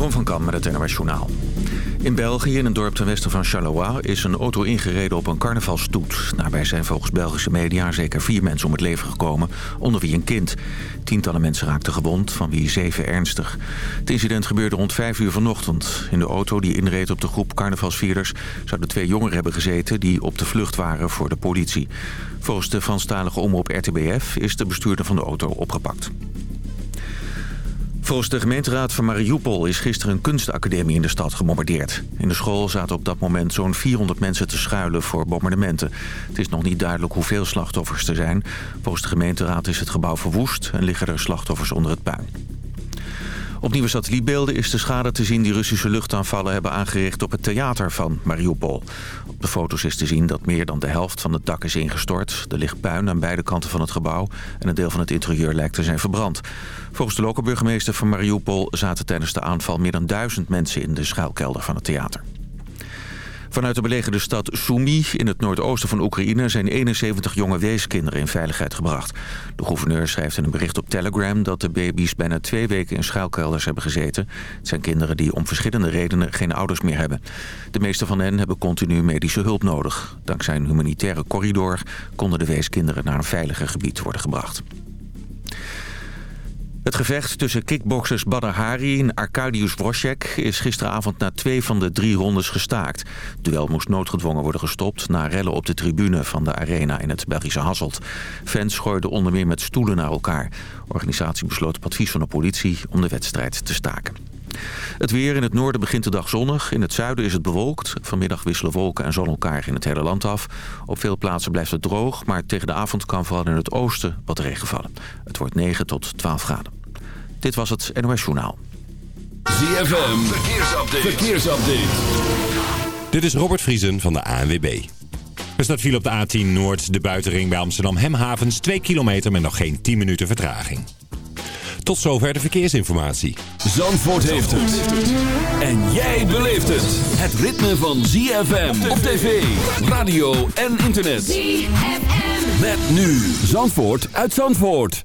Jeroen van Kam met het NOS. In België, in een dorp ten westen van Charleroi... is een auto ingereden op een carnavalstoet. Daarbij zijn volgens Belgische media zeker vier mensen om het leven gekomen... onder wie een kind. Tientallen mensen raakten gewond, van wie zeven ernstig. Het incident gebeurde rond vijf uur vanochtend. In de auto die inreed op de groep carnavalsvierders... zouden twee jongeren hebben gezeten die op de vlucht waren voor de politie. Volgens de Franstalige omroep RTBF is de bestuurder van de auto opgepakt. Volgens de gemeenteraad van Mariupol is gisteren een kunstacademie in de stad gebombardeerd. In de school zaten op dat moment zo'n 400 mensen te schuilen voor bombardementen. Het is nog niet duidelijk hoeveel slachtoffers er zijn. Volgens de gemeenteraad is het gebouw verwoest en liggen er slachtoffers onder het puin. Op nieuwe satellietbeelden is de schade te zien die Russische luchtaanvallen hebben aangericht op het theater van Mariupol. Op de foto's is te zien dat meer dan de helft van het dak is ingestort. Er ligt puin aan beide kanten van het gebouw en een deel van het interieur lijkt te zijn verbrand. Volgens de lokale burgemeester van Mariupol zaten tijdens de aanval meer dan duizend mensen in de schuilkelder van het theater. Vanuit de belegerde stad Sumy in het noordoosten van Oekraïne... zijn 71 jonge weeskinderen in veiligheid gebracht. De gouverneur schrijft in een bericht op Telegram... dat de baby's bijna twee weken in schuilkelders hebben gezeten. Het zijn kinderen die om verschillende redenen geen ouders meer hebben. De meeste van hen hebben continu medische hulp nodig. Dankzij een humanitaire corridor konden de weeskinderen naar een veiliger gebied worden gebracht. Het gevecht tussen kickboxers Badr Hari en Arkadiusz Wojciech is gisteravond na twee van de drie rondes gestaakt. Het duel moest noodgedwongen worden gestopt na rellen op de tribune van de arena in het Belgische Hasselt. Fans gooiden onder meer met stoelen naar elkaar. De organisatie besloot op advies van de politie om de wedstrijd te staken. Het weer in het noorden begint de dag zonnig. In het zuiden is het bewolkt. Vanmiddag wisselen wolken en zon elkaar in het hele land af. Op veel plaatsen blijft het droog, maar tegen de avond kan vooral in het oosten wat regen vallen. Het wordt 9 tot 12 graden. Dit was het NOS Journaal. ZFM, verkeersupdate. verkeersupdate. Dit is Robert Vriesen van de ANWB. Er staat viel op de A10 Noord, de buitenring bij Amsterdam Hemhavens... 2 kilometer met nog geen 10 minuten vertraging. Tot zover de verkeersinformatie. Zandvoort heeft het. En jij beleeft het. Het ritme van ZFM op tv, radio en internet. ZFM. Met nu Zandvoort uit Zandvoort.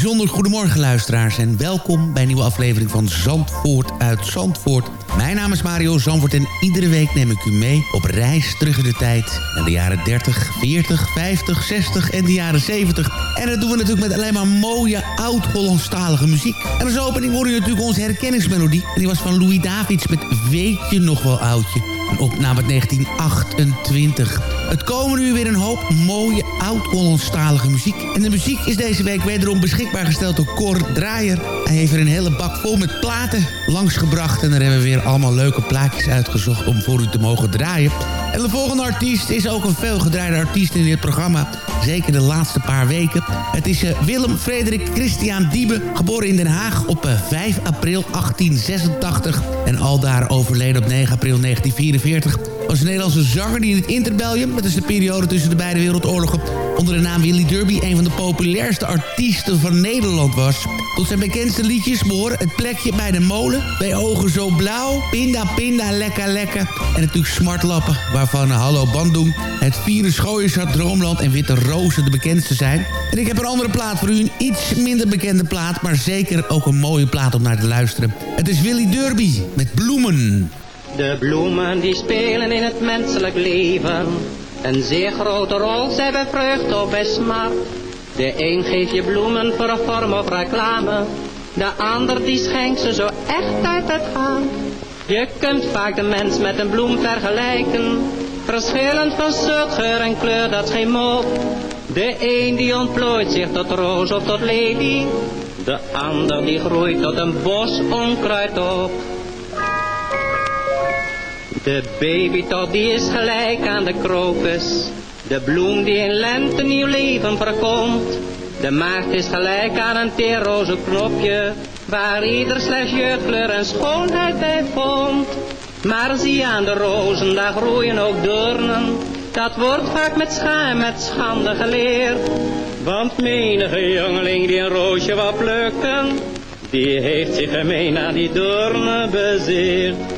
Bijzonder goedemorgen luisteraars en welkom bij een nieuwe aflevering van Zandvoort uit Zandvoort. Mijn naam is Mario Zandvoort en iedere week neem ik u mee op reis terug in de tijd. Naar de jaren 30, 40, 50, 60 en de jaren 70. En dat doen we natuurlijk met alleen maar mooie oud-Hollandstalige muziek. En als opening hoor je natuurlijk onze herkenningsmelodie. En die was van Louis Davids met Weet je nog wel oudje. Een opname uit 1928. Het komen nu weer een hoop mooie oud-Hollandstalige muziek. En de muziek is deze week wederom beschikbaar gesteld door Cor Draaier. Hij heeft er een hele bak vol met platen langsgebracht. En daar hebben we weer allemaal leuke plaatjes uitgezocht om voor u te mogen draaien. En de volgende artiest is ook een veelgedraaide artiest in dit programma. Zeker de laatste paar weken. Het is uh, Willem Frederik Christian Diebe. Geboren in Den Haag op uh, 5 april 1886. En aldaar overleden op 9 april 1944 was een Nederlandse zanger die in het Interbellum... dat is de periode tussen de beide wereldoorlogen... onder de naam Willy Derby een van de populairste artiesten van Nederland was. Tot zijn bekendste liedjes behoren Het plekje bij de molen... Bij ogen zo blauw, Pinda Pinda Lekker Lekker... en natuurlijk Smartlappen, waarvan Hallo Bandung... Het Vieren Schooienstad, Droomland en Witte Rozen de bekendste zijn. En ik heb een andere plaat voor u, een iets minder bekende plaat... maar zeker ook een mooie plaat om naar te luisteren. Het is Willy Derby met Bloemen. De bloemen die spelen in het menselijk leven een zeer grote rol, zij bij vreugde of smart. De een geeft je bloemen voor een vorm of reclame, de ander die schenkt ze zo echt uit het hart. Je kunt vaak de mens met een bloem vergelijken, verschillend van soort, geur en kleur, dat geen mop. De een die ontplooit zich tot roos of tot lelie, de ander die groeit tot een bos onkruid op. De babytop die is gelijk aan de krokus. De bloem die in lente nieuw leven verkomt. De maagd is gelijk aan een teerroze knopje. Waar ieder slechts jeugdkleur en schoonheid bij vond. Maar zie aan de rozen, daar groeien ook doornen. Dat wordt vaak met schaam met schande geleerd. Want menige jongeling die een roosje wou plukken. Die heeft zich gemeen aan die doornen bezeerd.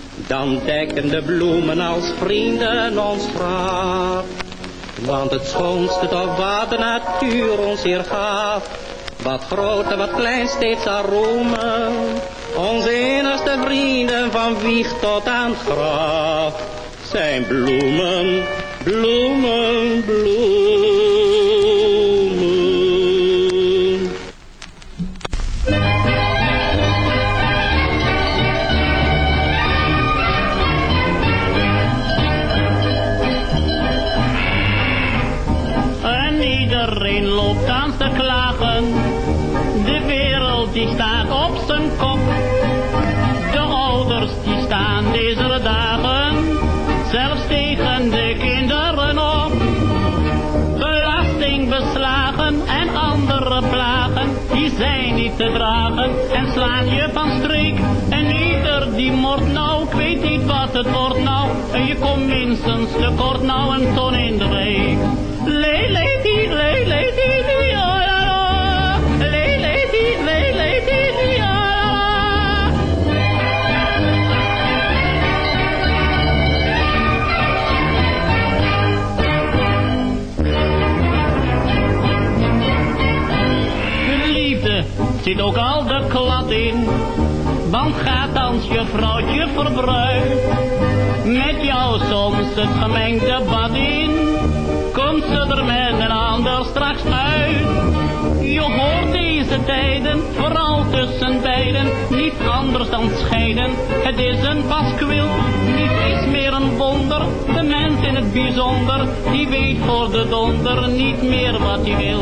dan dekken de bloemen als vrienden ons graf. Want het schoonste toch wat de natuur ons hier gaf, wat groot en wat klein steeds aromen. Onze innigste vrienden van wieg tot aan graf zijn bloemen, bloemen, bloemen. Iedereen loopt aan te klagen. De wereld die staat op zijn kop. De ouders die staan deze dagen zelfs tegen de kinderen op. Belastingbeslagen en andere plagen, die zijn niet te dragen en slaan je van streek. En ieder die moord nou, ik weet niet wat het wordt nou. En je komt minstens tekort nou een ton in de week. Le, zit ook al de klad in. Want gaat als je vrouwtje verbruikt. Met jou soms het gemengde bad in. Komt ze er met straks uit. Je hoort deze tijden, vooral tussen beiden, niet anders dan scheiden. Het is een paskwil, niet is meer een wonder. De mens in het bijzonder, die weet voor de donder niet meer wat hij wil.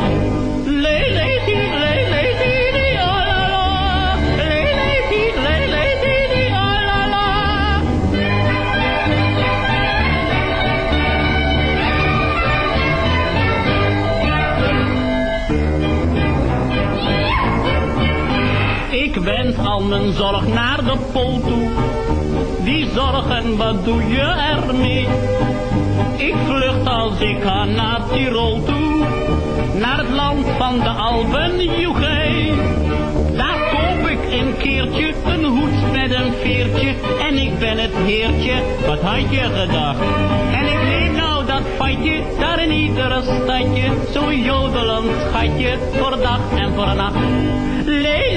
Wens al mijn zorg naar de pool toe. Die zorgen, wat doe je ermee? Ik vlucht als ik ga naar Tirol toe. Naar het land van de Alpen. Daar koop ik een keertje een hoed met een veertje. En ik ben het heertje, wat had je gedacht? En ik neem nou dat vatje, daar in iedere stadje. Zo'n jodelend schatje, voor dag en voor nacht. Le,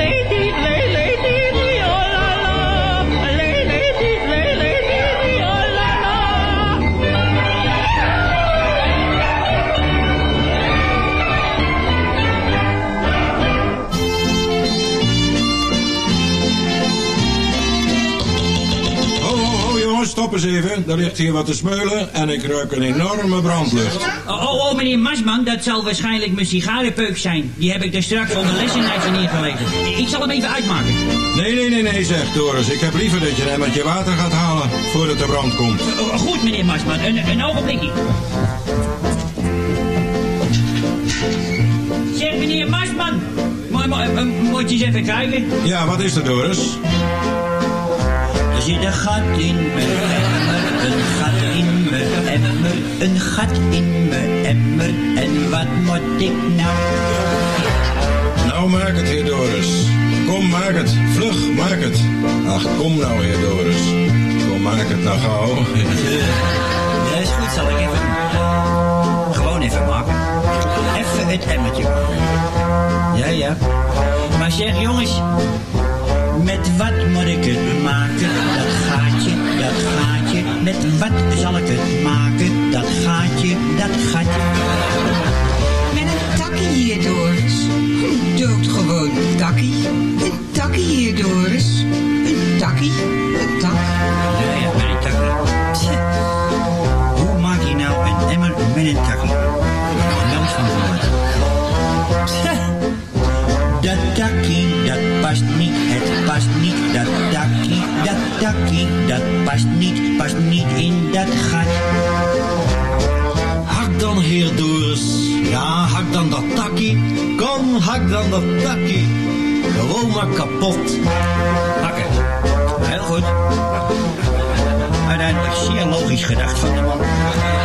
stop eens even. Er ligt hier wat te smeulen en ik ruik een enorme brandlucht. Oh, oh, oh, meneer Masman, dat zal waarschijnlijk mijn sigarenpeuk zijn. Die heb ik er straks onder lessenijzer neergelegd. Ik zal hem even uitmaken. Nee, nee, nee, nee, zegt Doris. Ik heb liever dat je hem met je water gaat halen voordat de brand komt. Oh, goed, meneer Masman, een, een ogenblikje. Zeg, meneer Masman, mo- eh, moet je eens even kijken? Ja, wat is er, Doris? Er zit een gat in mijn emmer, een gat in mijn emmer, een gat in mijn emmer. En wat moet ik nou? Nou, maak het, heer Doris. Kom, maak het. Vlug, maak het. Ach, kom nou, heer Doris. Kom, maak het nou gauw. Dat is goed, zal ik even. Gewoon even maken. Even het emmertje. Ja, ja. Maar zeg jongens, met wat moet ik het maken? Dat gaatje, dat gaatje. Met wat zal ik het maken? Dat gaatje, dat gaatje. Met een takkie hier, Doris. Een doodgewoon takkie. Een takkie hier, Doris. Een takkie. Een tak. Ja, ja, mijn takkie. Takkie, dat past niet, past niet in dat gat. Hak dan, heer Doris. Ja, hak dan dat takkie. Kom, hak dan dat takkie. Gewoon maar kapot. Hakken. Heel goed. Uiteindelijk zeer logisch gedacht van de man.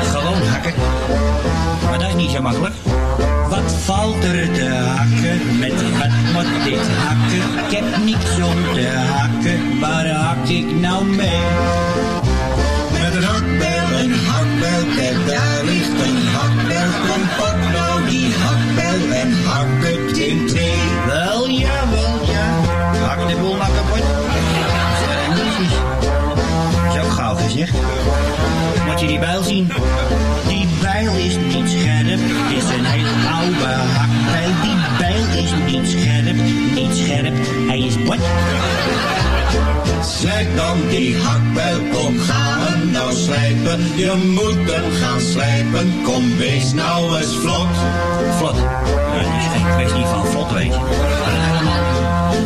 Gewoon hakken. Maar dat is niet zo makkelijk. Wat valt er te hakken? Met wat moet dit hakken? Ik heb niks om te hakken. Waar hak ik nou mee? Met een hakbel, een hakbel, kijk daar ligt een hakbel. Kom pak nou die hakbel en hak het in twee. Wel ja, wel ja. Hak de boel maar kapot. Dat is. Zo gauw gezegd. Moet je die bijl zien? Die bijl is niet scherp. Is een heel oude hakbijl. Die bijl is niet scherp. Niet scherp. Hij is bot. Slijp dan die hakbel, kom gaan hem nou slijpen. Je moet hem gaan slijpen, kom wees nou eens vlot. Vlot. Nou, dat is geen kwestie van vlot, weet je.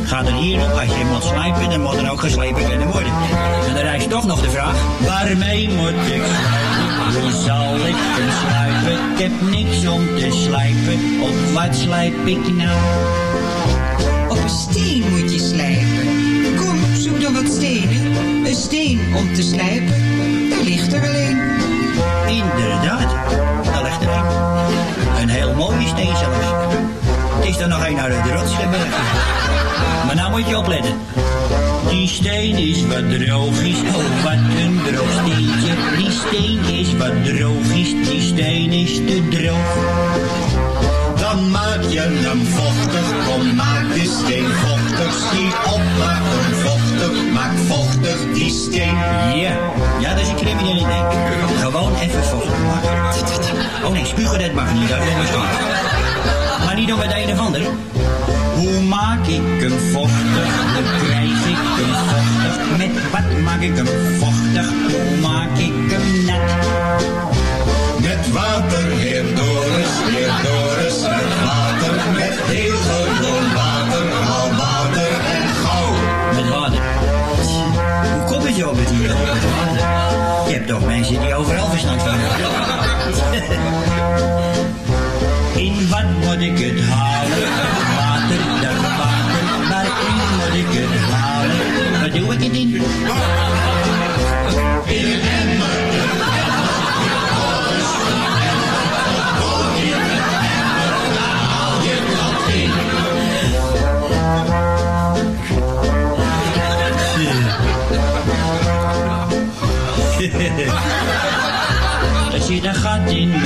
Gaat er hier op, als je moet slijpen, dan moet er ook geslepen kunnen worden. En dan rijst toch nog de vraag, waarmee moet ik slijpen? Hoe zal ik hem slijpen? Ik heb niks om te slijpen. Op wat slijp ik nou? Op een steen moet je slijpen. Kom, zoek dan wat stenen. Een steen om te slijpen. Daar ligt er wel een. Inderdaad, daar ligt er een. Een heel mooie steen zelfs. Het is er nog een uit de rots gebergd. Maar nou moet je opletten. Die steen is wat droogjes, oh wat een droog steentje. Die steen is wat droogjes, die steen is te droog. Dan maak je hem vochtig, kom maak de steen vochtig. Schiet op, maak hem vochtig, maak vochtig die steen. Ja, ja, dat is een crimineel idee. Gewoon even vochtig maken. Oh nee, spugen dat mag niet, dat is. Maar niet door met een of ander. Hoe maak ik hem vochtig? Hoe krijg ik hem vochtig? Met wat maak ik hem vochtig? Hoe maak ik hem nat? Met water, heer Doris, heer Doris, met water. Met heel gewoon water, haal water en gauw. Met water. Hoe kom je zo met die met water? Je hebt toch mensen die overal verstand van. In wat moet ik het halen? In? Een emmer. Er zit in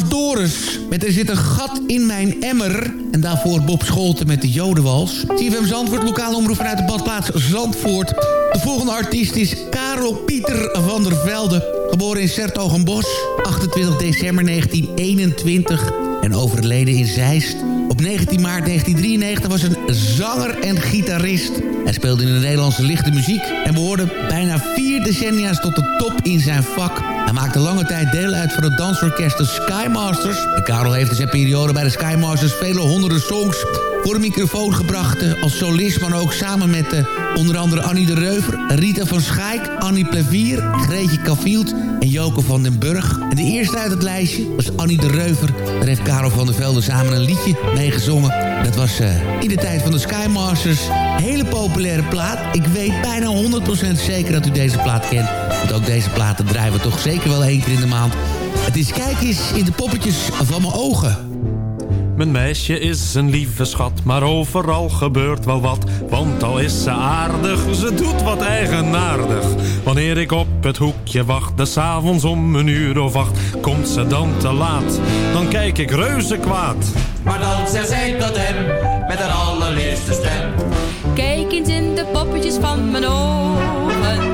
was Doris. Met Er zit een gat in mijn emmer. En daarvoor Bob Scholten met de Jodenwals. CFM Zandvoort, lokale omroep vanuit de badplaats Zandvoort. De volgende artiest is Karel Pieter van der Velde. Geboren in Sertogenbos, 28 december 1921. En overleden in Zeist. Op 19 maart 1993 was een zanger en gitarist. Hij speelde in de Nederlandse lichte muziek... en behoorde bijna vier decennia's tot de top in zijn vak. Hij maakte lange tijd deel uit van het dansorkest de Skymasters. En Karel heeft in zijn periode bij de Skymasters vele honderden songs voor de microfoon gebracht eh, als solist... maar ook samen met eh, onder andere Annie de Reuver, Rita van Schaik, Annie Plevier, Greetje Cafield en Joke van den Burg. En de eerste uit het lijstje was Annie de Reuver. Daar heeft Karel van der Velde samen een liedje mee gezongen. Dat was eh, in de tijd van de Skymasters hele populaire plaat. Ik weet bijna 100% zeker dat u deze plaat kent. Want ook deze platen we toch zeker wel één keer in de maand. Het is Kijk eens in de poppetjes van mijn ogen. Mijn meisje is een lieve schat, maar overal gebeurt wel wat. Want al is ze aardig, ze doet wat eigenaardig. Wanneer ik op het hoekje wacht, de s'avonds om een uur of acht... komt ze dan te laat, dan kijk ik reuze kwaad. Maar dan zegt zij tot hem, met haar allerliefste stem. Kijk eens in de poppetjes van mijn ogen.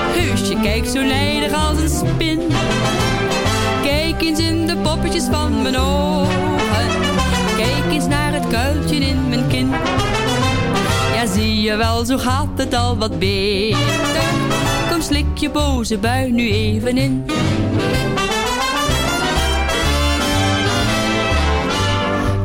Heus, je kijkt zo nijdig als een spin. Kijk eens in de poppetjes van mijn ogen. Kijk eens naar het kuiltje in mijn kin. Ja, zie je wel, zo gaat het al wat beter. Kom, slik je boze bui nu even in.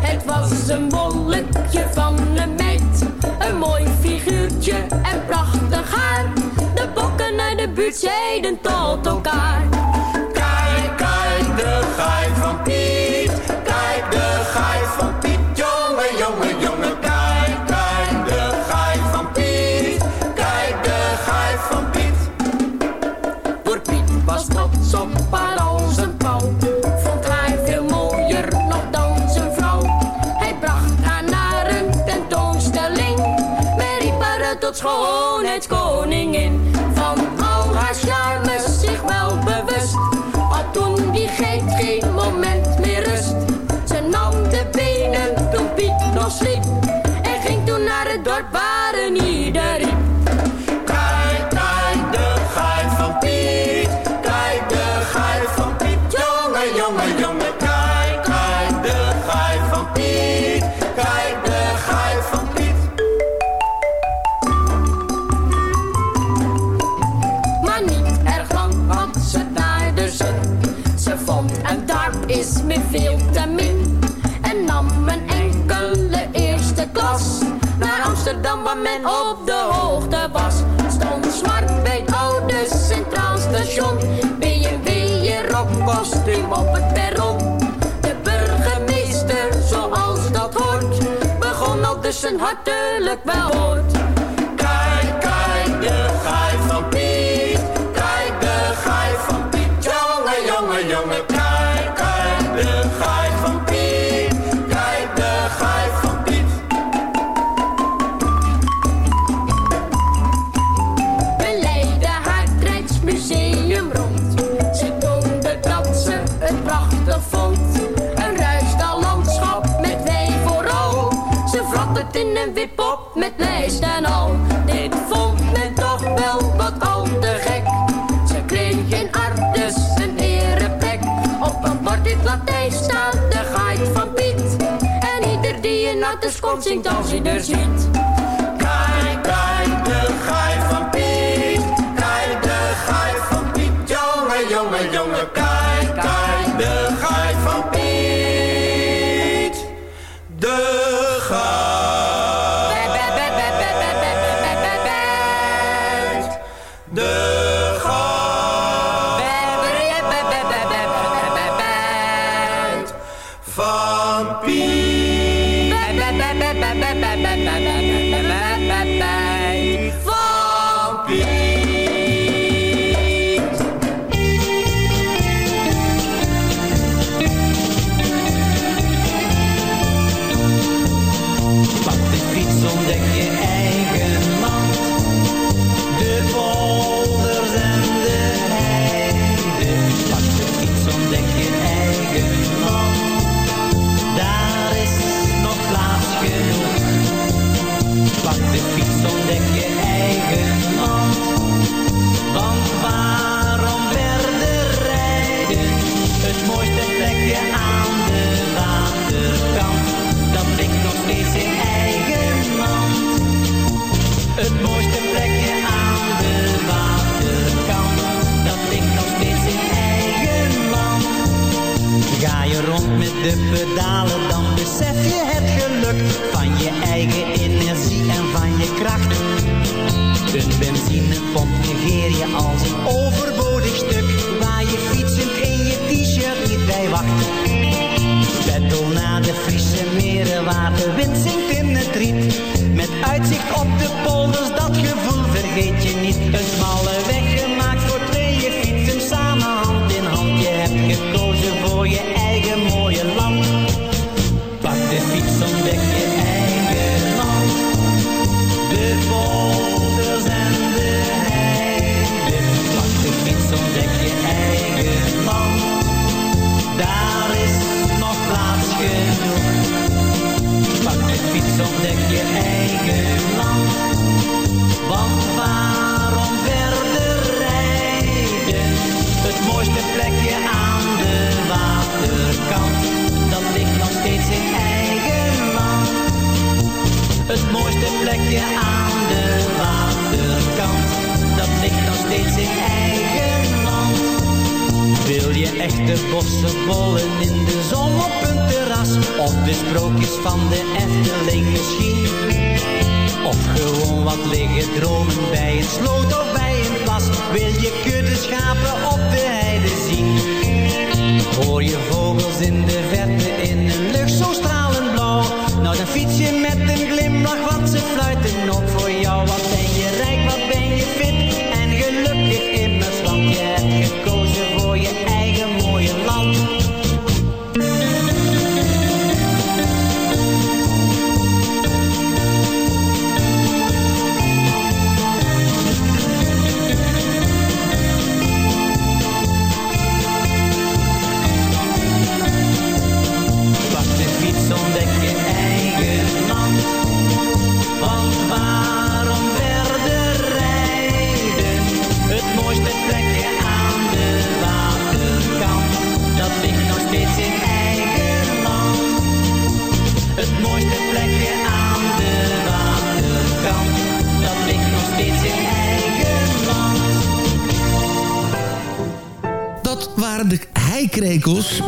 Het was een bolletje van een meid. Een mooi figuurtje en prachtig haar. De bokken uit de buurt zeiden tot elkaar. Hartelijk woord. Kijk, een wip op met lijst en al. Dit vond men toch wel wat al te gek. Ze kreeg in Artes een ereplek. Op een bord in het Latijn staat de geit van Piet. En ieder die in Artes komt zingt als hij er ziet. Je als een overbodig stuk, waar je fietsend in je t-shirt niet bij wacht. Peddel naar de Friese meren waar de wind zingt in het riet. Met uitzicht op de polders, dat gevoel vergeet je niet. Een smalle ontdek je eigen land. Want waarom verder rijden? Het mooiste plekje aan de waterkant. Dat ligt nog steeds in eigen land. Het mooiste plekje aan de waterkant. Dat ligt nog steeds in eigen land. Wil je echte bossenbollen in de zon op een terras? Of de sprookjes van de Efteling misschien? Of gewoon wat liggen dromen bij een sloot of bij een plas? Wil je kudde schapen op de heide zien? Hoor je vogels in de verte in een lucht zo stralend blauw? Nou dan fiets je met een glimlach, want ze fluiten ook voor jou. Wat ben je rijk, wat ben je fit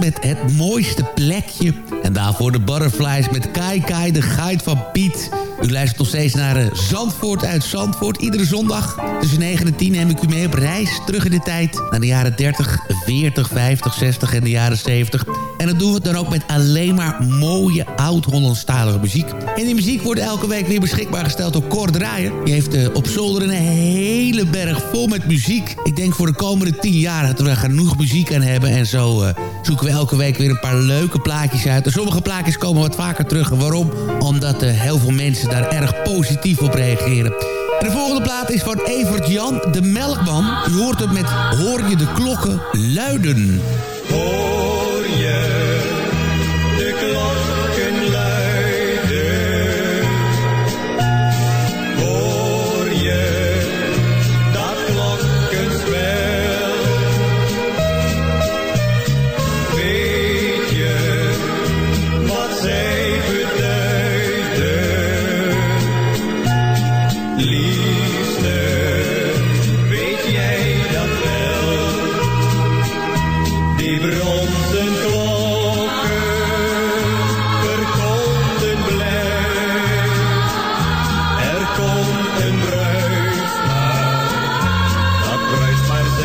met het mooiste plekje. En daarvoor de butterflies met Kai Kai, de guide van Piet. U luistert nog steeds naar eh, Zandvoort uit Zandvoort. Iedere zondag tussen 9 en 10 neem ik u mee op reis terug in de tijd. Naar de jaren 30, 40, 50, 60 en de jaren 70. En dat doen we dan ook met alleen maar mooie oud-Hollandstalige muziek. En die muziek wordt elke week weer beschikbaar gesteld door Cor Draaier. Die heeft eh, op zolder een hele berg vol met muziek. Ik denk voor de komende 10 jaar dat we er genoeg muziek aan hebben. En zo eh, zoeken we elke week weer een paar leuke plaatjes uit. En sommige plaatjes komen wat vaker terug. Waarom? Omdat eh, heel veel mensen daar erg positief op reageren. En de volgende plaat is van Evert Jan, de Melkman. U hoort het met Hoor je de klokken luiden.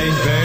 Bruist maar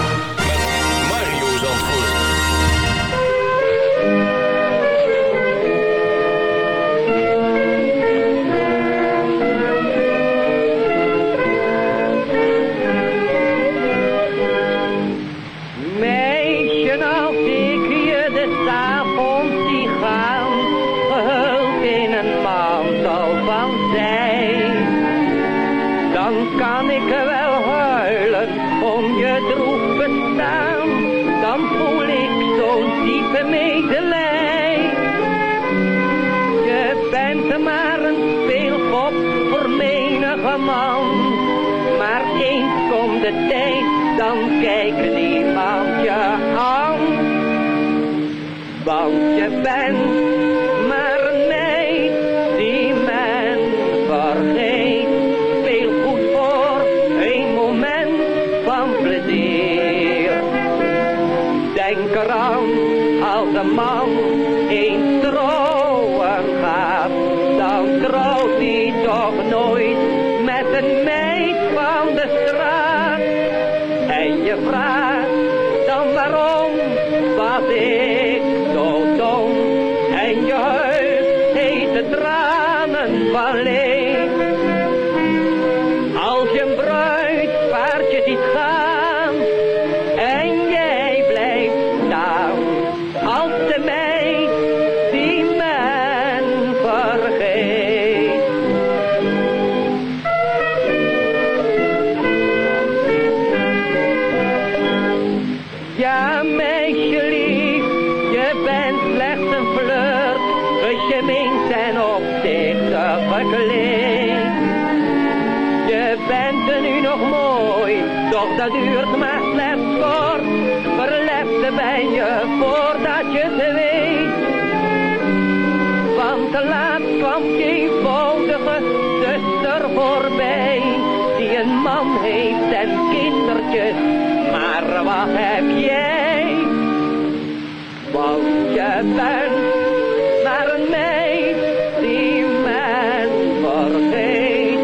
man. Maar eens komt de tijd, dan kijken die je aan. Want je wat heb jij? Want je bent maar een meid die men vergeet.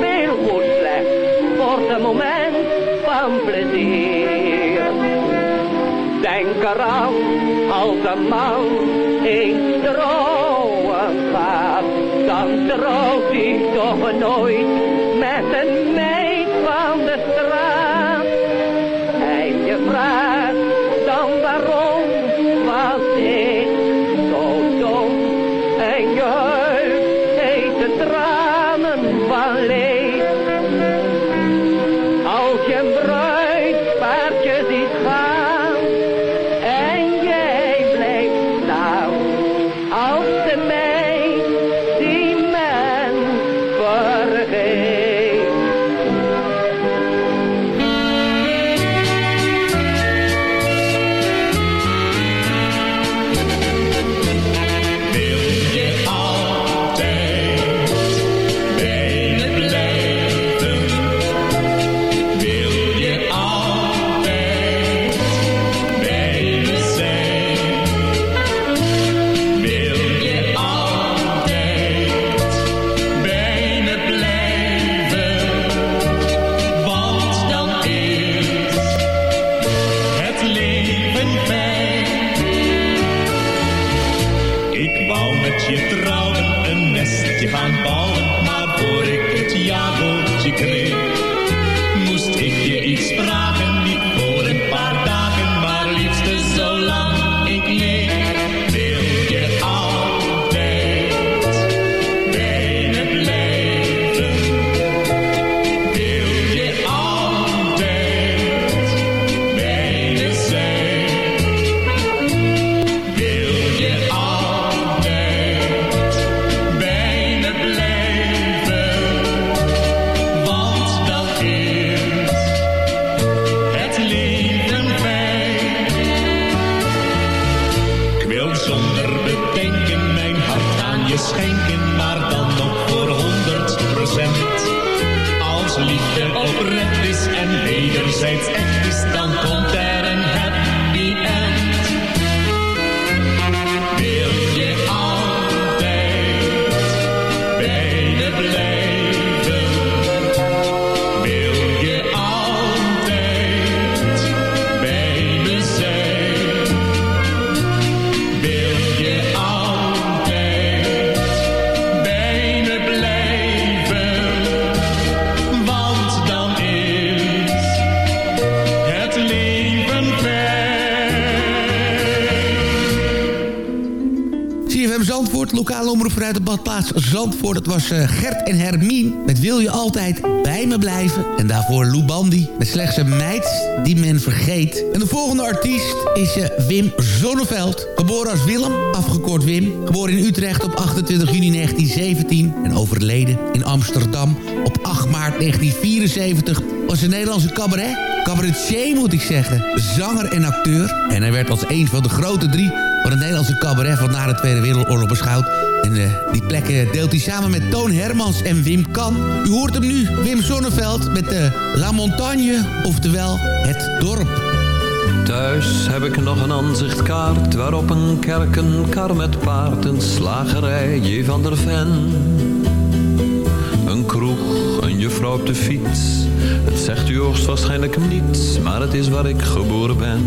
Veel goed slecht voor het moment van plezier. Denk eraan als een man eens trouwen gaat, dan trouwt hij toch nooit vanuit de badplaats Zandvoort. Het was eh, Gert en Hermien met Wil je altijd bij me blijven. En daarvoor Lou Bandy met slechts een meid die men vergeet. En de volgende artiest is eh, Wim Zonneveld. Geboren als Willem, afgekort Wim. Geboren in Utrecht op 28 juni 1917 en overleden in Amsterdam op 8 maart 1974. Was een Nederlandse cabaret. Cabaretier moet ik zeggen. Zanger en acteur. En hij werd als een van de grote drie van het Nederlandse cabaret van na de Tweede Wereldoorlog beschouwd. En eh, die plekken deelt hij samen met Toon Hermans en Wim Kan. U hoort hem nu, Wim Zonneveld, met de La Montagne, oftewel het dorp. Thuis heb ik nog een aanzichtkaart waarop een kerk, een kar met paard, een slagerij, J. van der Ven. Een kroeg, een juffrouw op de fiets. Het zegt u hoogstwaarschijnlijk niets, maar het is waar ik geboren ben.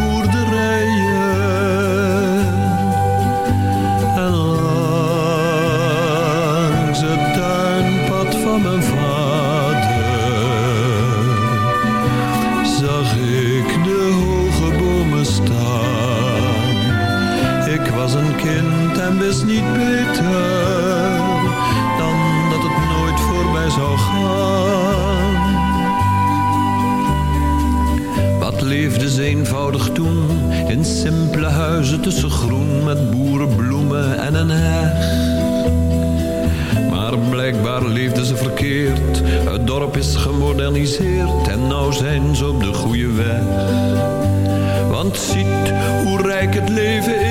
wist niet beter dan dat het nooit voorbij zou gaan. Wat leefde ze eenvoudig toen in simpele huizen tussen groen met boerenbloemen en een heg. Maar blijkbaar leefden ze verkeerd. Het dorp is gemoderniseerd en nou zijn ze op de goede weg. Want ziet hoe rijk het leven is.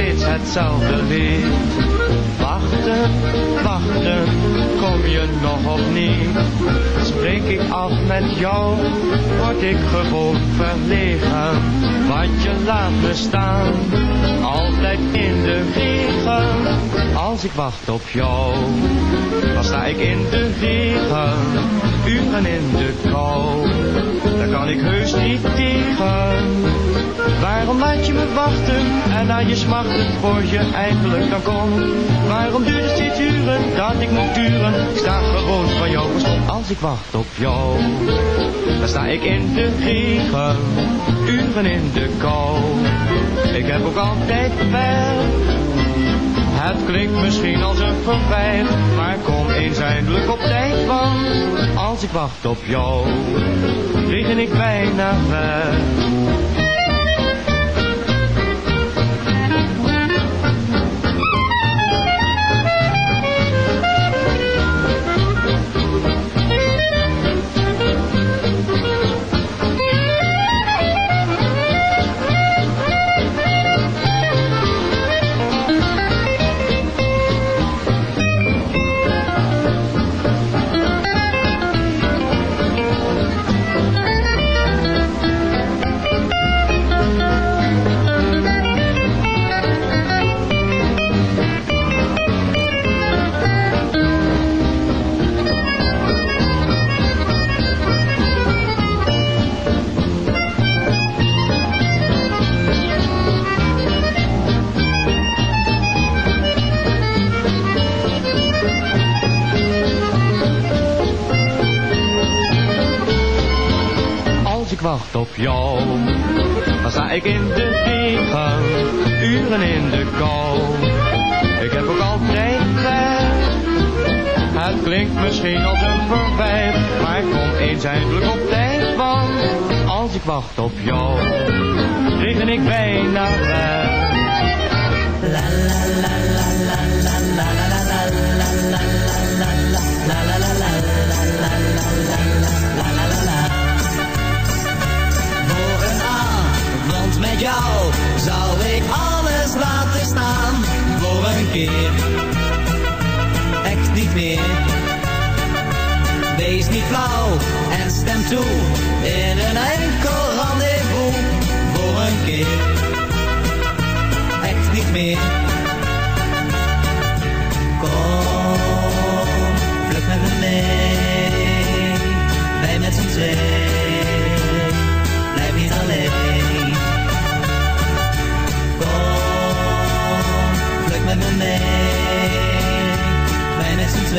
steeds hetzelfde lied. Wachten, wachten, kom je nog of niet? Spreek ik af met jou, word ik gewoon verlegen. Want je laat me staan, altijd in de regen. Als ik wacht op jou, dan sta ik in de regen. Uren in de kou, daar kan ik heus niet tegen. Waarom laat je me wachten en na je smachten voor je eindelijk dan komt? Waarom duurt het steeds uren dat ik moet duren? Ik sta gewoon van jou als ik wacht op jou. Dan sta ik in de regen, uren in de kou. Ik heb ook altijd pijn. Het klinkt misschien als een verwijt, maar kom eens eindelijk op tijd, want als ik wacht op jou, regen ik bijna weg. Wacht op jou. Dan sta ik in de regen, uren in de kou. Ik heb ook altijd gezegd, het klinkt misschien als een verwijt, maar ik kom eens eindelijk op tijd, want als ik wacht op jou, regen ik bijna weg. La la la la la la la la la la la la la la la la Voor jou zou ik alles laten staan. Voor een keer, echt niet meer. Wees niet flauw en stem toe in een enkel rendezvous. Voor een keer, echt niet meer.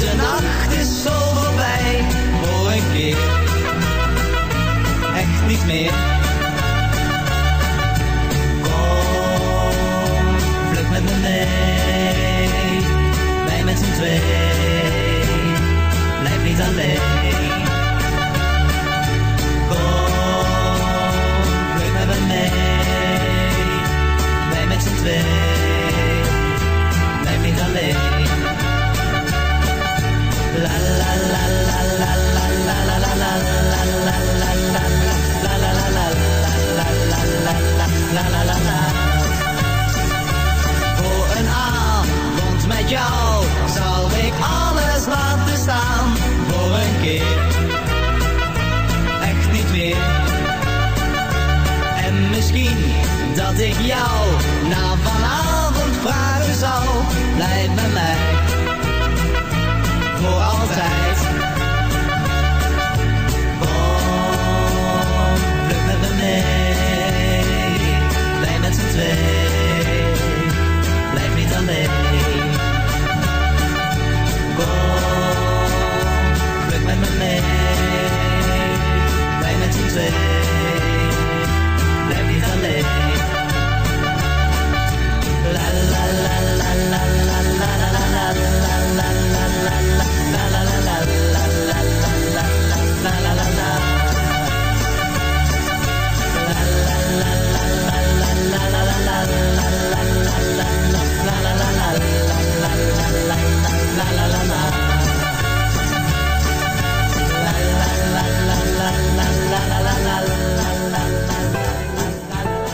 de nacht is zo voorbij voor een keer. Echt niet meer. Kom, vlug met me mee, wij met z'n twee, blijf niet alleen. La la la la Voor een avond met jou zou ik alles laten staan. Voor een keer, echt niet meer. En misschien dat ik jou na vanavond vragen zou. Blijf bij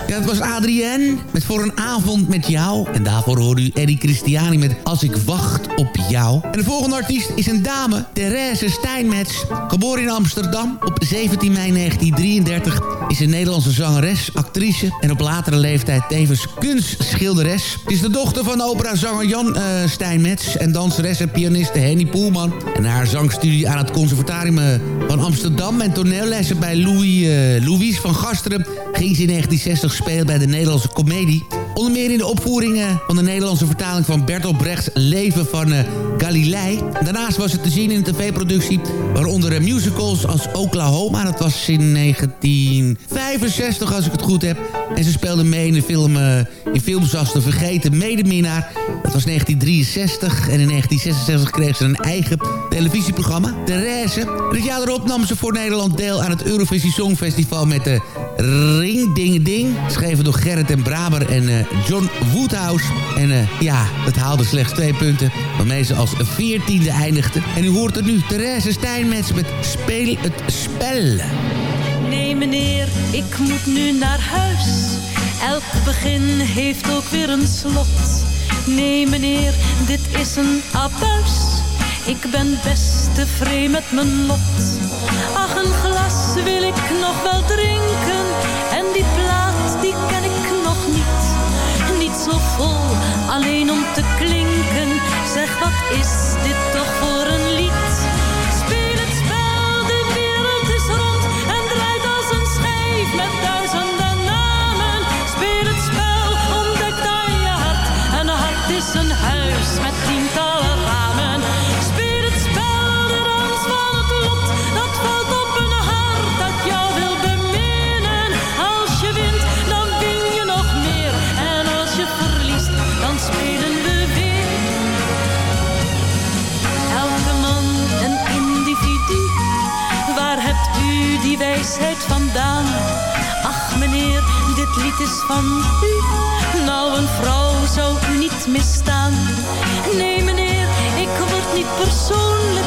Ja, dat was Adrienne met Voor een avond met jou. En daarvoor hoorde u Eddie Christiani met Als ik wacht op jou. En de volgende artiest is een dame, Therese Steinmetz. Geboren in Amsterdam op 17 mei 1933. Is een Nederlandse zangeres, actrice en op latere leeftijd tevens kunstschilderes. Is de dochter van operazanger Jan eh, Steinmetz en danseres en pianiste Henny Poelman. En haar zangstudie aan het conservatorium eh, van Amsterdam en toneellessen bij Louis, eh, Louise van Gasteren ging ze in 1960 spelen bij de Nederlandse Comedie. Onder meer in de opvoeringen van de Nederlandse vertaling van Bertolt Brechts Leven van eh, Galilei. Daarnaast was het te zien in een tv-productie, waaronder eh, musicals als Oklahoma. Dat was in 1965, als ik het goed heb. En ze speelde mee in, de film, eh, in films als De Vergeten Medeminnaar. Dat was 1963. En in 1966 kreeg ze een eigen televisieprogramma, Therese. En het jaar erop nam ze voor Nederland deel aan het Eurovisie Songfestival met de Ring Ding Ding. Geschreven door Gerrit en Braber en eh, John Woodhouse. En eh, ja, het haalde slechts twee punten. Waarmee ze als veertiende eindigde. En u hoort het nu. Therese Stijnmets met Speel het Spel. Nee meneer, ik moet nu naar huis. Elk begin heeft ook weer een slot. Nee meneer, dit is een abuis. Ik ben best tevreden met mijn lot. Ach, een glas wil ik nog wel drinken zo alleen om te klinken. Zeg, wat is dit het is van u. Nou, een vrouw zou u niet misstaan. Nee, meneer, ik word niet persoonlijk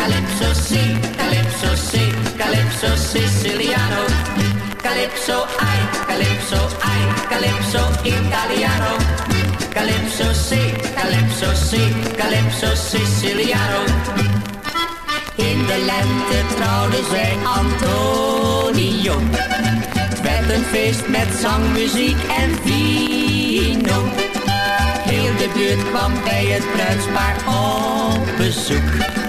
Calypso, sì, calypso, sì, calypso siciliano. Calypso, ai, calypso, ai, calypso italiano. Calypso, sì, calypso, sì, calypso siciliano. In de lente trouwde zij Antonio. Het werd een feest met zang, muziek en vino. Heel de buurt kwam bij het bruidspaar op bezoek.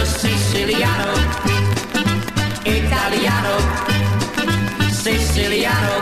siciliano, italiano, siciliano.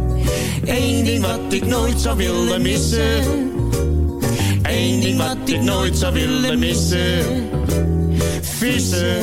Eén ding wat ik nooit zou willen missen. Eén ding wat ik nooit zou willen missen. Vissen.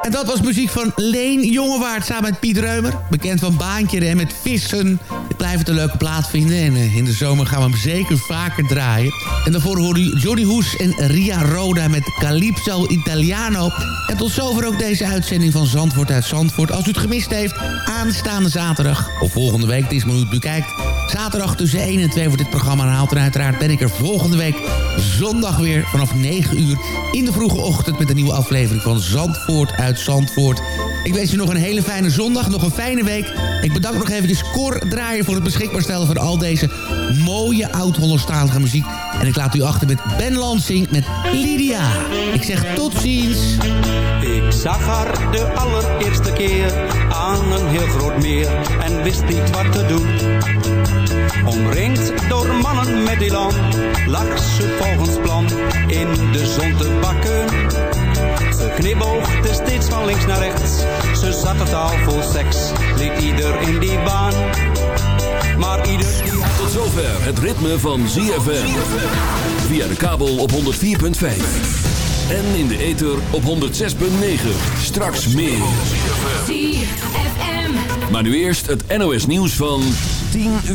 En dat was muziek van Leen Jongewaard samen met Piet Reumer. Bekend van Baantje en met Vissen. Ik blijf het een leuke plaat vinden. En eh, in de zomer gaan we hem zeker vaker draaien. En daarvoor hoorde u Johnny Hoes en Ria Roda met Calypso Italiano. En tot zover ook deze uitzending van Zandvoort uit Zandvoort. Als u het gemist heeft, aanstaande zaterdag. Of volgende week, het is maar hoe het bekijkt. Zaterdag tussen 1 en 2 wordt dit programma herhaald. En uiteraard ben ik er volgende week zondag weer vanaf 9 uur... in de vroege ochtend met een nieuwe aflevering van Zandvoort uit Zandvoort. Ik wens u nog een hele fijne zondag, nog een fijne week. Ik bedank nog eventjes Cor Draaien voor het beschikbaar stellen... van al deze mooie oud-Hollandstalige muziek. En ik laat u achter met Ben Lansing met Lydia. Ik zeg tot ziens. Ik zag haar de allereerste keer aan een heel groot meer en wist niet wat te doen. Omringd door mannen met elan lag ze volgens plan in de zon te bakken. Ze knipoogde steeds van links naar rechts, ze zat totaal vol seks, liet ieder in die baan. Maar ieder die... Tot zover het ritme van ZFM. Via de kabel op 104.5. En in de ether op 106.9. Straks meer. ZFM. Maar nu eerst het NOS nieuws van 10 uur.